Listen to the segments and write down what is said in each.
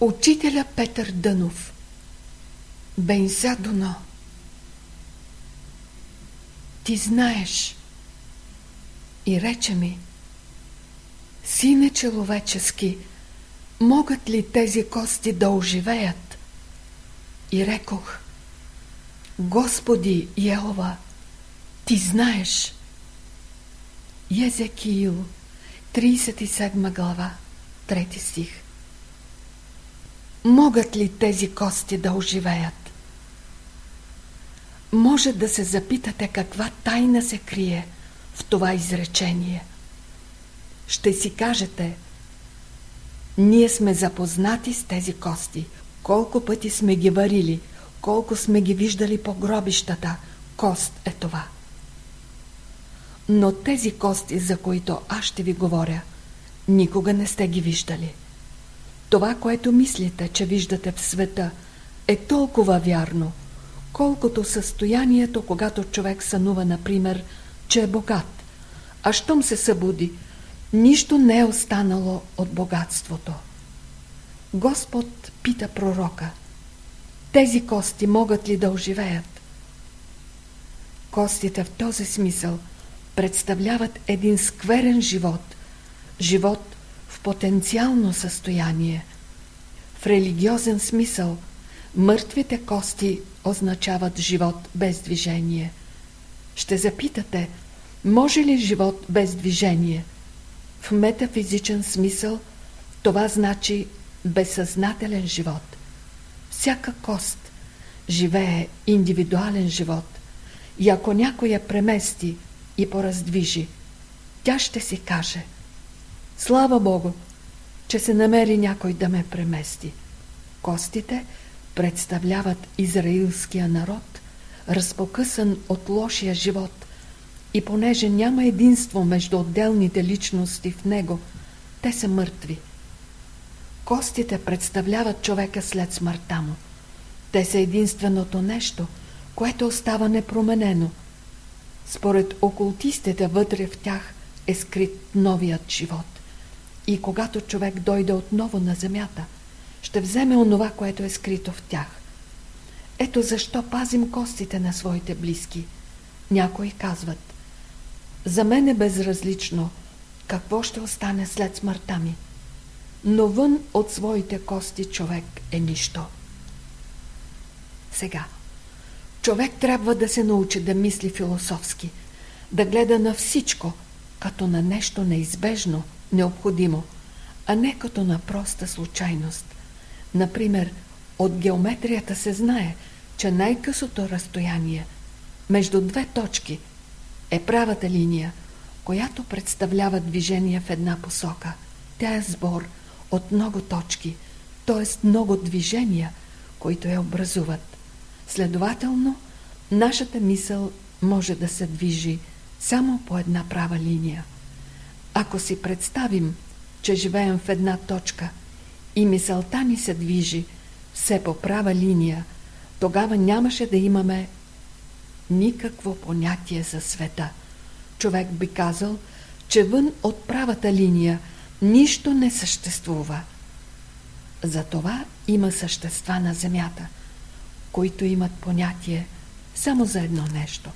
Учителя Петър Дънов Бенза Доно Ти знаеш и рече ми Сине човечески, могат ли тези кости да оживеят? И рекох Господи Йehova, Ти знаеш. Езекиил, 37 глава, 3 стих могат ли тези кости да оживеят? Може да се запитате каква тайна се крие в това изречение. Ще си кажете, ние сме запознати с тези кости, колко пъти сме ги варили, колко сме ги виждали по гробищата, кост е това. Но тези кости, за които аз ще ви говоря, никога не сте ги виждали. Това, което мислите, че виждате в света, е толкова вярно, колкото състоянието, когато човек сънува, например, че е богат. А щом се събуди, нищо не е останало от богатството. Господ пита пророка, тези кости могат ли да оживеят? Костите в този смисъл представляват един скверен живот, живот потенциално състояние. В религиозен смисъл мъртвите кости означават живот без движение. Ще запитате, може ли живот без движение? В метафизичен смисъл това значи безсъзнателен живот. Всяка кост живее индивидуален живот и ако някой я премести и пораздвижи, тя ще си каже – Слава Богу, че се намери някой да ме премести. Костите представляват израилския народ, разпокъсан от лошия живот. И понеже няма единство между отделните личности в него, те са мъртви. Костите представляват човека след смъртта му. Те са единственото нещо, което остава непроменено. Според окултистите вътре в тях е скрит новият живот. И когато човек дойде отново на земята, ще вземе онова, което е скрито в тях. Ето защо пазим костите на своите близки. Някои казват, за мен е безразлично какво ще остане след смъртта ми, но вън от своите кости човек е нищо. Сега, човек трябва да се научи да мисли философски, да гледа на всичко, като на нещо неизбежно – необходимо, а не като на проста случайност. Например, от геометрията се знае, че най-късото разстояние между две точки е правата линия, която представлява движение в една посока. Тя е сбор от много точки, т.е. много движения, които я образуват. Следователно, нашата мисъл може да се движи само по една права линия. Ако си представим, че живеем в една точка и мисълта ни се движи все по права линия, тогава нямаше да имаме никакво понятие за света. Човек би казал, че вън от правата линия нищо не съществува. Затова има същества на Земята, които имат понятие само за едно нещо.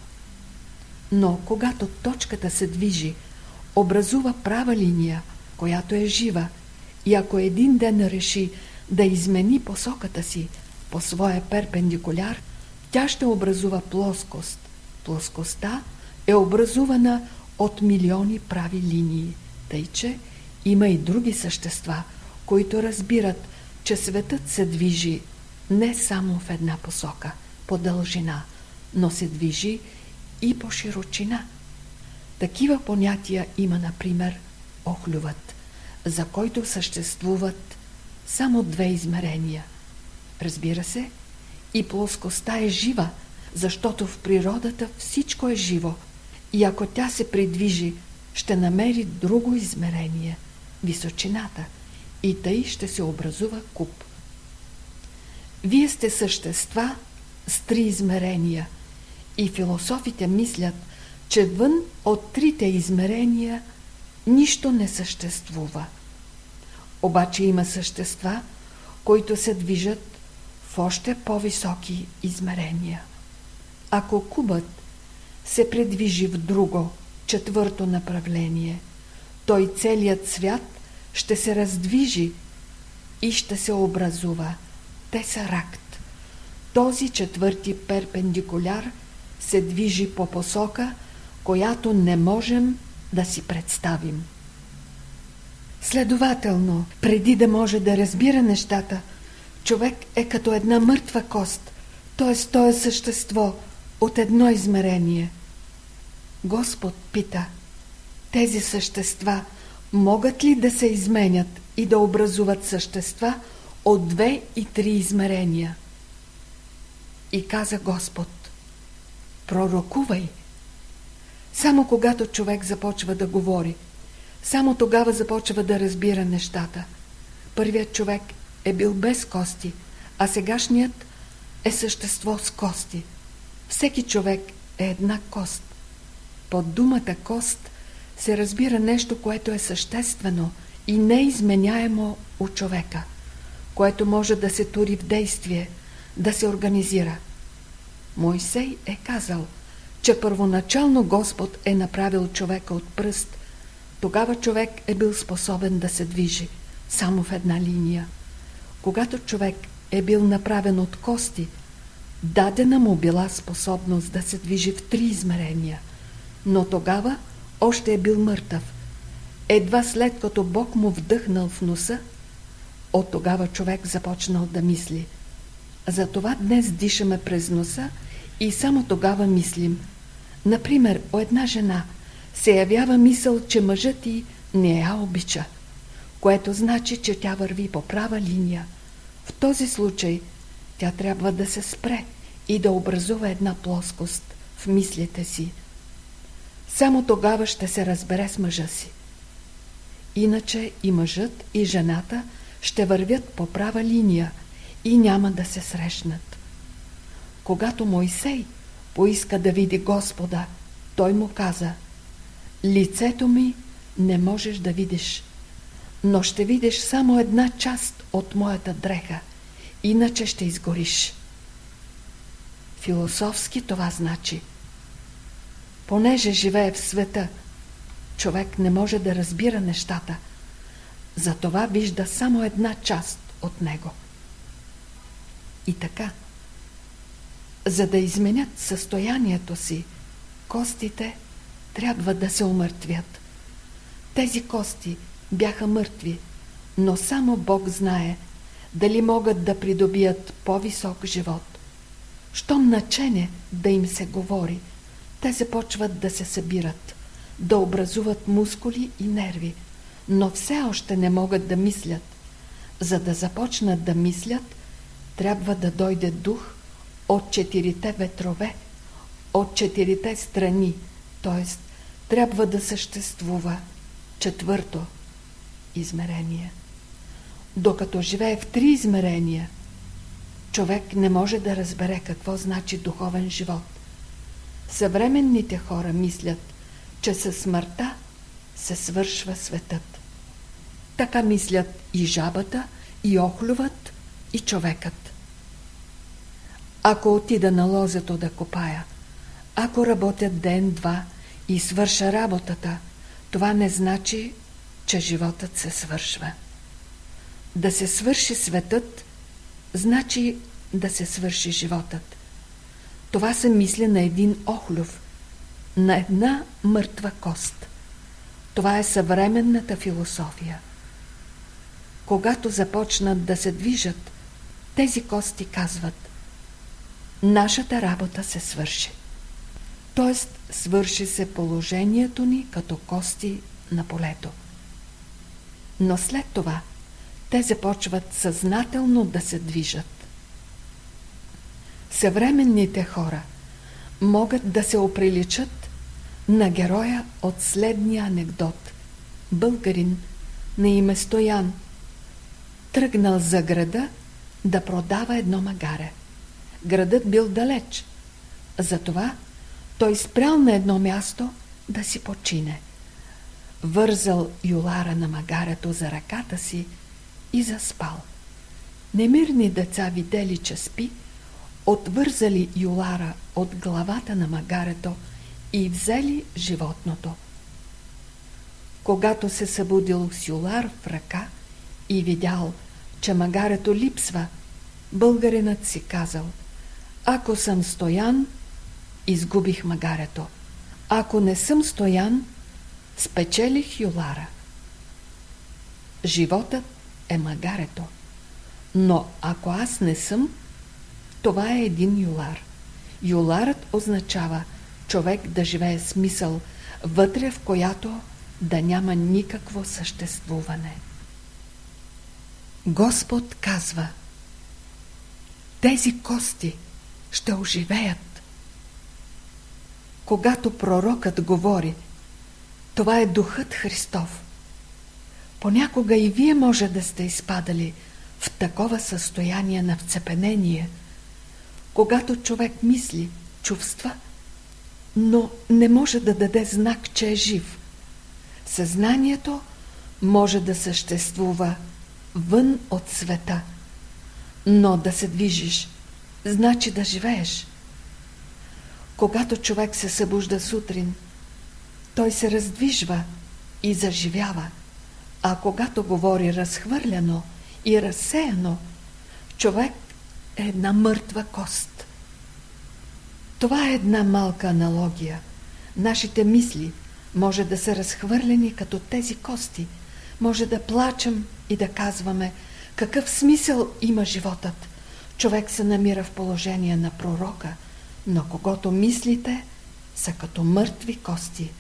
Но когато точката се движи образува права линия, която е жива и ако един ден реши да измени посоката си по своя перпендикуляр, тя ще образува плоскост. Плоскостта е образувана от милиони прави линии, тъй че има и други същества, които разбират, че светът се движи не само в една посока, по дължина, но се движи и по широчина – такива понятия има, например, охлюват, за който съществуват само две измерения. Разбира се, и плоскостта е жива, защото в природата всичко е живо и ако тя се придвижи, ще намери друго измерение – височината, и тъй ще се образува куп. Вие сте същества с три измерения и философите мислят – че вън от трите измерения нищо не съществува. Обаче има същества, които се движат в още по-високи измерения. Ако кубът се предвижи в друго, четвърто направление, той целият свят ще се раздвижи и ще се образува тесаракт. Този четвърти перпендикуляр се движи по посока, която не можем да си представим. Следователно, преди да може да разбира нещата, човек е като една мъртва кост, т.е. то е същество от едно измерение. Господ пита, тези същества могат ли да се изменят и да образуват същества от две и три измерения? И каза Господ, пророкувай. Само когато човек започва да говори – само тогава започва да разбира нещата. Първият човек е бил без кости, а сегашният е същество с кости. Всеки човек е една кост. Под думата кост се разбира нещо, което е съществено и неизменяемо у човека, което може да се тури в действие, да се организира. Мойсей е казал, че първоначално Господ е направил човека от пръст – тогава човек е бил способен да се движи само в една линия. Когато човек е бил направен от кости, дадена му била способност да се движи в три измерения, но тогава още е бил мъртъв. Едва след като Бог му вдъхнал в носа, от тогава човек започнал да мисли. Затова днес дишаме през носа и само тогава мислим. Например, о една жена – се явява мисъл, че мъжът ти не я обича, което значи, че тя върви по права линия. В този случай тя трябва да се спре и да образува една плоскост в мислите си. Само тогава ще се разбере с мъжа си. Иначе и мъжът, и жената ще вървят по права линия и няма да се срещнат. Когато Мойсей поиска да види Господа, той му каза – Лицето ми не можеш да видиш, но ще видиш само една част от моята дреха, иначе ще изгориш. Философски това значи. Понеже живее в света, човек не може да разбира нещата, затова вижда само една част от него. И така, за да изменят състоянието си, костите – трябва да се умъртвят. Тези кости бяха мъртви, но само Бог знае дали могат да придобият по-висок живот. Щом начене да им се говори, те започват да се събират, да образуват мускули и нерви, но все още не могат да мислят. За да започнат да мислят, трябва да дойде дух от четирите ветрове, от четирите страни, т.е трябва да съществува четвърто измерение. Докато живее в три измерения, човек не може да разбере какво значи духовен живот. Съвременните хора мислят, че със смъртта се свършва светът. Така мислят и жабата, и охлюват, и човекът. Ако отида на лозето да копая, ако работят ден-два, и свърша работата, това не значи, че животът се свършва. Да се свърши светът, значи да се свърши животът. Това се мисля на един охлюв, на една мъртва кост. Това е съвременната философия. Когато започнат да се движат, тези кости казват Нашата работа се свърши т.е. свърши се положението ни като кости на полето. Но след това те започват съзнателно да се движат. Съвременните хора могат да се оприличат на героя от следния анекдот. Българин на име Стоян тръгнал за града да продава едно магаре. Градът бил далеч, затова той спрял на едно място да си почине. Вързал юлара на магарето за ръката си и заспал. Немирни деца видели, че спи, отвързали юлара от главата на магарето и взели животното. Когато се събудил с юлар в ръка и видял, че магарето липсва, българинът си казал Ако съм стоян, изгубих магарето. Ако не съм стоян, спечелих юлара. Животът е магарето. Но ако аз не съм, това е един юлар. Юларът означава човек да живее смисъл, вътре в която да няма никакво съществуване. Господ казва Тези кости ще оживеят. Когато пророкът говори, това е Духът Христов. Понякога и вие може да сте изпадали в такова състояние на вцепенение, когато човек мисли, чувства, но не може да даде знак, че е жив. Съзнанието може да съществува вън от света, но да се движиш, значи да живееш. Когато човек се събужда сутрин, той се раздвижва и заживява, а когато говори разхвърляно и разсеяно, човек е една мъртва кост. Това е една малка аналогия. Нашите мисли може да са разхвърлени като тези кости. Може да плачем и да казваме какъв смисъл има животът. Човек се намира в положение на пророка, но когато мислите са като мъртви кости,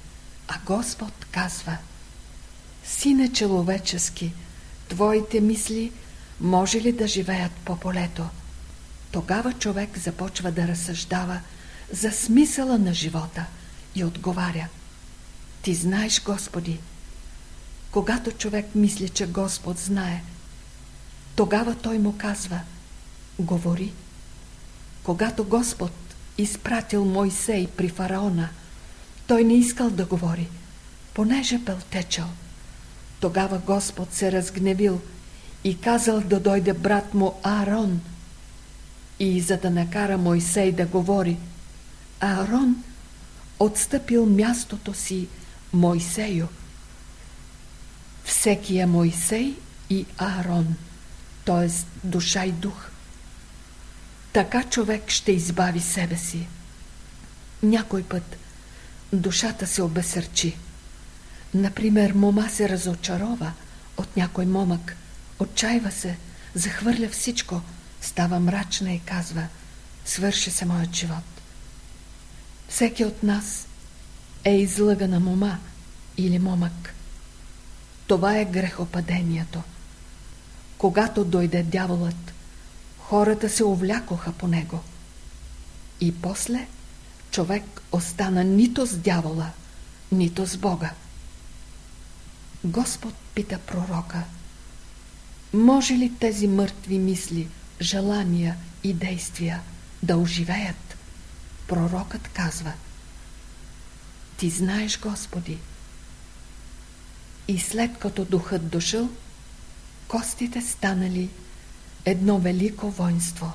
а Господ казва Сине човечески, твоите мисли може ли да живеят по полето? Тогава човек започва да разсъждава за смисъла на живота и отговаря Ти знаеш, Господи. Когато човек мисли, че Господ знае, тогава той му казва Говори. Когато Господ изпратил Мойсей при фараона, той не искал да говори, понеже бил течал. Тогава Господ се разгневил и казал да дойде брат му Аарон – и за да накара Мойсей да говори, Аарон отстъпил мястото си Мойсею. Всеки е Мойсей и Аарон, т.е. душа и дух. Така човек ще избави себе си. Някой път душата се обесърчи. Например, мома се разочарова от някой момък, отчаива се, захвърля всичко – става мрачна и казва свърши се моят живот. Всеки от нас е излъгана мома или момък. Това е грехопадението. Когато дойде дяволът, хората се увлякоха по него. И после човек остана нито с дявола, нито с Бога. Господ пита пророка, може ли тези мъртви мисли – желания и действия да оживеят, пророкът казва Ти знаеш, Господи. И след като духът дошъл, костите станали едно велико воинство.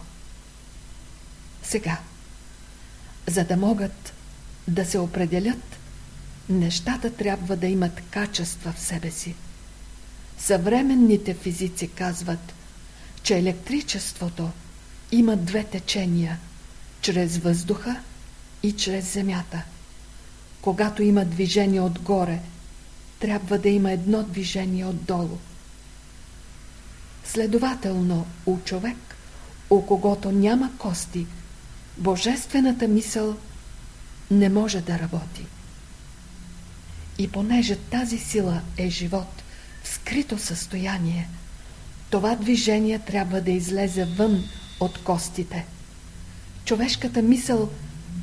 Сега, за да могат да се определят, нещата трябва да имат качества в себе си. Съвременните физици казват – че електричеството има две течения – чрез въздуха и чрез земята. Когато има движение отгоре, трябва да има едно движение отдолу. Следователно, у човек, у когото няма кости, божествената мисъл не може да работи. И понеже тази сила е живот в скрито състояние – това движение трябва да излезе вън от костите. Човешката мисъл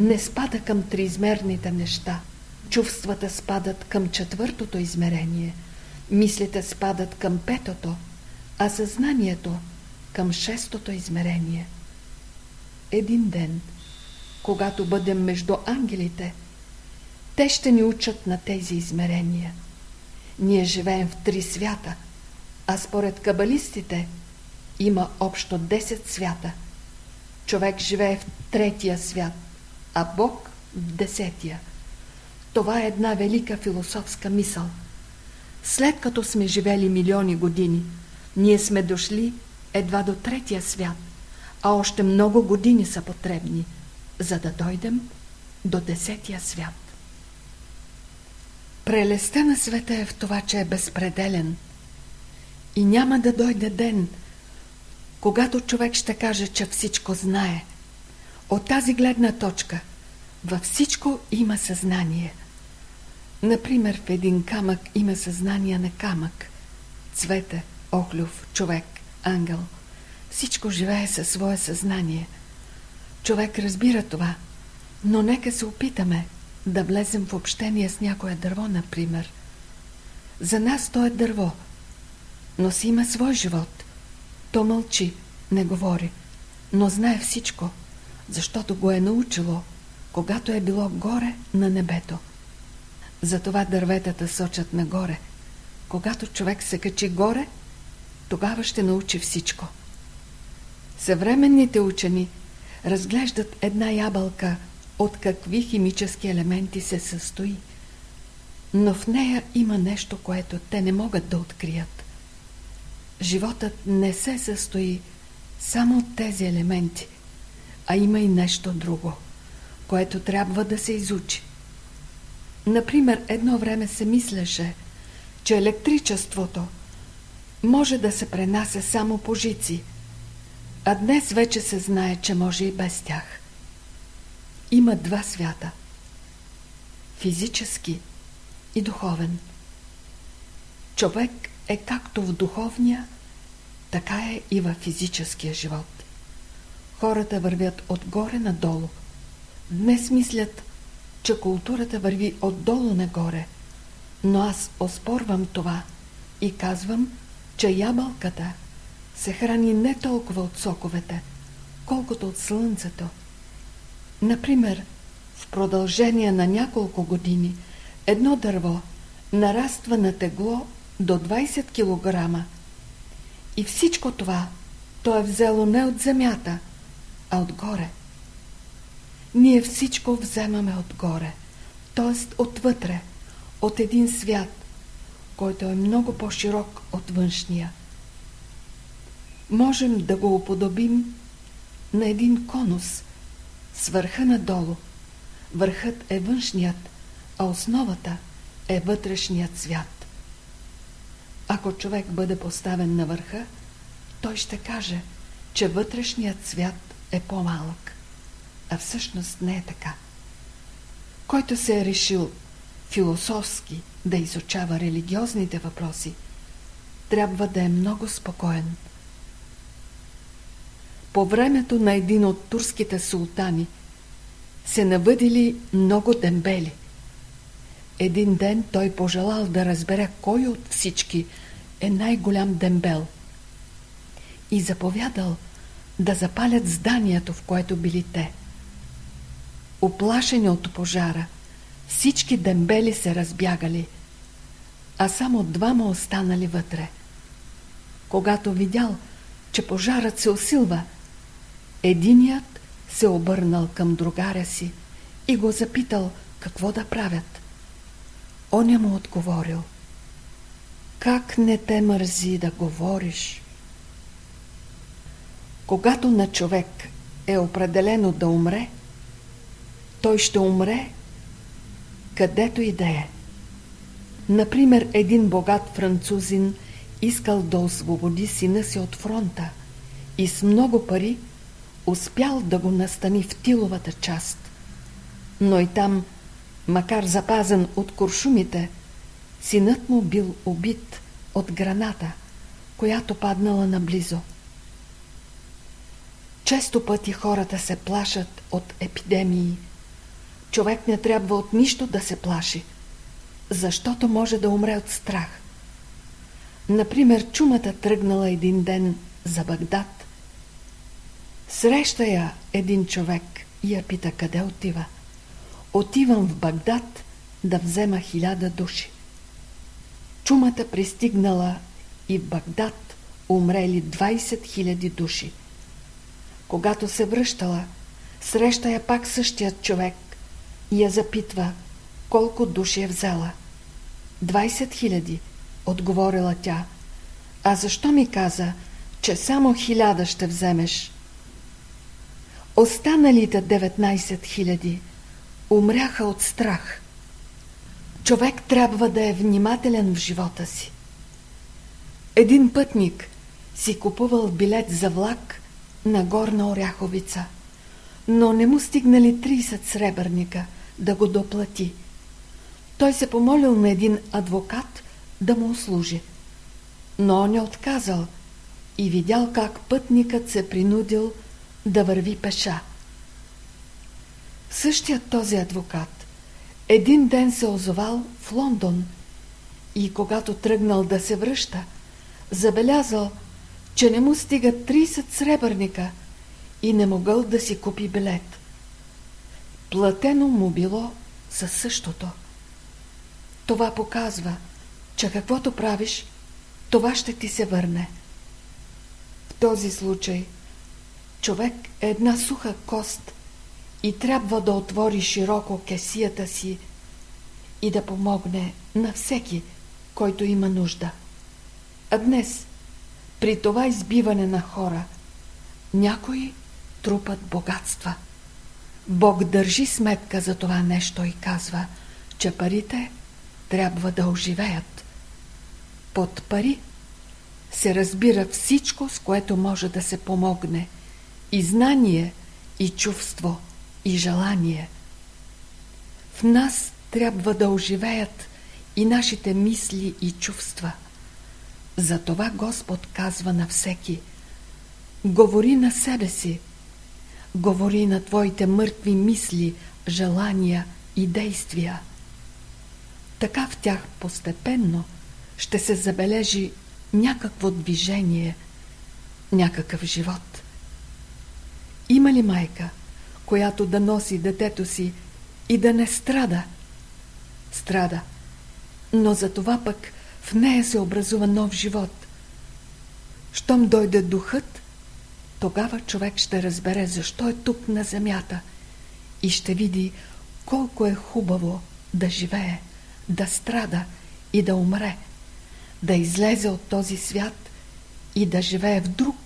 не спада към триизмерните неща. Чувствата спадат към четвъртото измерение, мислите спадат към петото, а съзнанието към шестото измерение. Един ден, когато бъдем между ангелите, те ще ни учат на тези измерения. Ние живеем в три свята – а според кабалистите има общо 10 свята. Човек живее в третия свят, а Бог в десетия. Това е една велика философска мисъл. След като сме живели милиони години, ние сме дошли едва до третия свят, а още много години са потребни, за да дойдем до десетия свят. Прелестта на света е в това, че е безпределен и няма да дойде ден, когато човек ще каже, че всичко знае. От тази гледна точка във всичко има съзнание. Например, в един камък има съзнание на камък. Цвете, охлюв, човек, ангел. Всичко живее със свое съзнание. Човек разбира това, но нека се опитаме да влезем в общение с някое дърво, например. За нас то е дърво, но си има свой живот. То мълчи, не говори, но знае всичко, защото го е научило, когато е било горе на небето. Затова дърветата сочат нагоре. Когато човек се качи горе, тогава ще научи всичко. Съвременните учени разглеждат една ябълка от какви химически елементи се състои, но в нея има нещо, което те не могат да открият. Животът не се състои само от тези елементи, а има и нещо друго, което трябва да се изучи. Например, едно време се мислеше, че електричеството може да се пренася само по жици, а днес вече се знае, че може и без тях. Има два свята – физически и духовен. Човек е както в духовния, така е и в физическия живот. Хората вървят отгоре надолу. Днес мислят, че културата върви отдолу нагоре, но аз оспорвам това и казвам, че ябълката се храни не толкова от соковете, колкото от слънцето. Например, в продължение на няколко години едно дърво нараства на тегло до 20 кг. И всичко това то е взело не от земята, а отгоре. Ние всичко вземаме отгоре, т.е. отвътре, от един свят, който е много по-широк от външния. Можем да го уподобим на един конус, с върха надолу. Върхът е външният, а основата е вътрешният свят. Ако човек бъде поставен на върха, той ще каже, че вътрешният свят е по-малък. А всъщност не е така. Който се е решил философски да изучава религиозните въпроси, трябва да е много спокоен. По времето на един от турските султани се навъдили много дембели. Един ден той пожелал да разбере кой от всички е най-голям дембел и заповядал да запалят зданието, в което били те. Оплашени от пожара, всички дембели се разбягали, а само двама останали вътре. Когато видял, че пожарът се усилва, единият се обърнал към другаря си и го запитал какво да правят. Он му отговорил Как не те мързи да говориш? Когато на човек е определено да умре, той ще умре където и да е. Например, един богат французин искал да освободи сина си от фронта и с много пари успял да го настани в тиловата част. Но и там, макар запазен от куршумите, синът му бил убит от граната, която паднала наблизо. Често пъти хората се плашат от епидемии. Човек не трябва от нищо да се плаши, защото може да умре от страх. Например, чумата тръгнала един ден за Багдад. Среща я един човек и я пита къде отива. Отивам в Багдад да взема хиляда души. Чумата пристигнала и в Багдад умрели 20 000 души. Когато се връщала, среща я пак същият човек я запитва колко души е взела. 20 000, отговорила тя. А защо ми каза, че само хиляда ще вземеш? Останалите 19 000 умряха от страх. Човек трябва да е внимателен в живота си. Един пътник си купувал билет за влак на Горна Оряховица, но не му стигнали 30 сребърника да го доплати. Той се помолил на един адвокат да му услужи, но он е отказал и видял как пътникът се принудил да върви пеша. Същият този адвокат един ден се озовал в Лондон и когато тръгнал да се връща, забелязал, че не му стига 30 сребърника и не могъл да си купи билет. Платено му било със същото. Това показва, че каквото правиш, това ще ти се върне. В този случай човек е една суха кост и трябва да отвори широко кесията си и да помогне на всеки, който има нужда. А днес, при това избиване на хора, някои трупат богатства. Бог държи сметка за това нещо и казва, че парите трябва да оживеят. Под пари се разбира всичко, с което може да се помогне. И знание, и чувство, и желание. В нас трябва да оживеят и нашите мисли и чувства. Затова Господ казва на всеки Говори на себе си, говори на твоите мъртви мисли, желания и действия. Така в тях постепенно ще се забележи някакво движение, някакъв живот. Има ли майка, която да носи детето си и да не страда? Страда, но за това пък в нея се образува нов живот. Щом дойде духът, тогава човек ще разбере защо е тук на земята и ще види колко е хубаво да живее, да страда и да умре, да излезе от този свят и да живее в друг,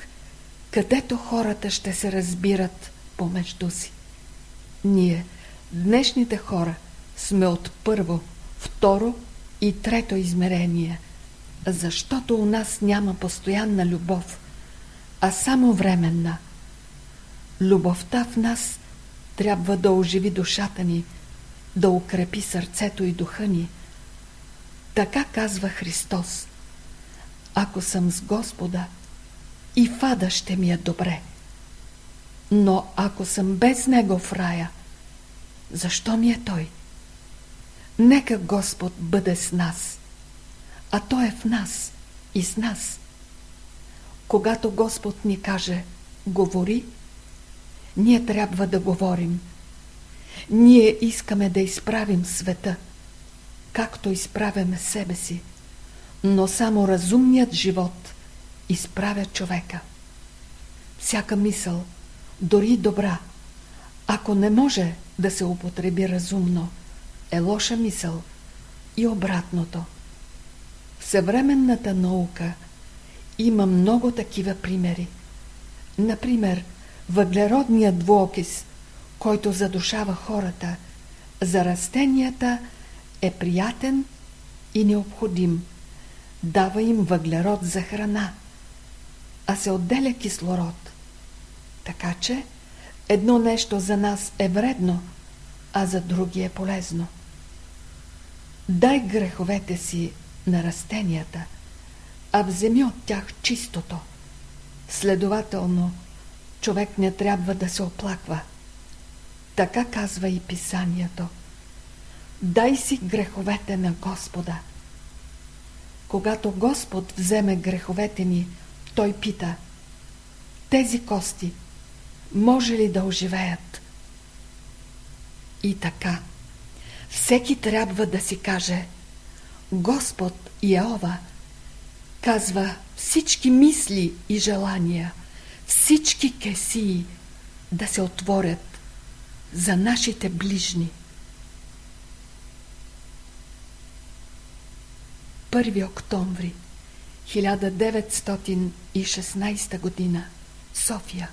където хората ще се разбират помежду си. Ние, днешните хора, сме от първо, второ и трето измерение, защото у нас няма постоянна любов, а само временна. Любовта в нас трябва да оживи душата ни, да укрепи сърцето и духа ни. Така казва Христос. Ако съм с Господа, и фада ще ми е добре. Но ако съм без Него в рая, защо ми е Той? Нека Господ бъде с нас, а Той е в нас и с нас. Когато Господ ни каже «Говори», ние трябва да говорим. Ние искаме да изправим света, както изправяме себе си, но само разумният живот изправя човека. Всяка мисъл, дори добра, ако не може да се употреби разумно – е лоша мисъл и обратното. В съвременната наука има много такива примери. Например, въглеродният двуокис, който задушава хората, за растенията е приятен и необходим. Дава им въглерод за храна, а се отделя кислород. Така че едно нещо за нас е вредно, а за други е полезно. Дай греховете си на растенията, а вземи от тях чистото. Следователно, човек не трябва да се оплаква. Така казва и писанието. Дай си греховете на Господа. Когато Господ вземе греховете ни, Той пита Тези кости може ли да оживеят? И така – всеки трябва да си каже Господ Йеова казва всички мисли и желания, всички кесии да се отворят за нашите ближни. 1 октомври 1916 година София